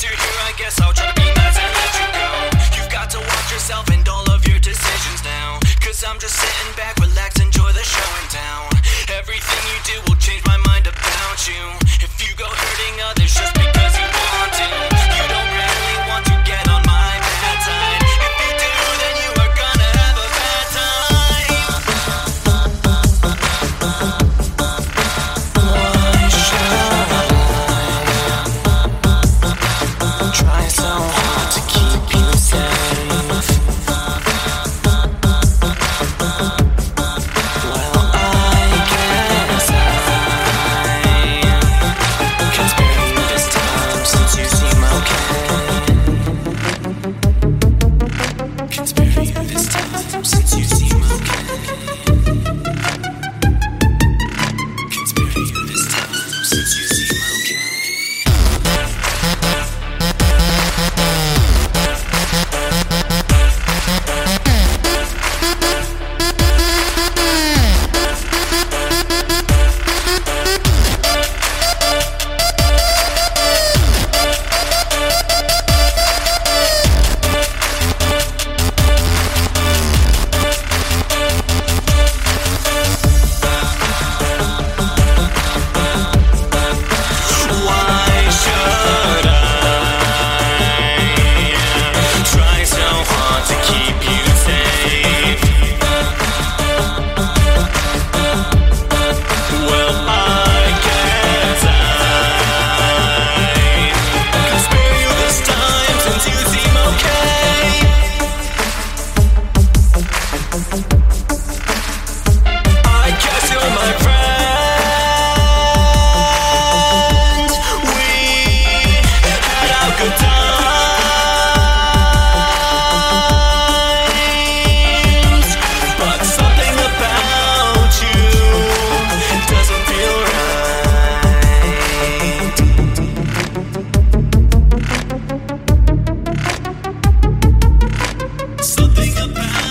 since you're here, I guess I'll try to be nice and let you go. You've got to watch yourself and all of your decisions now. Cause I'm just sitting back since you around.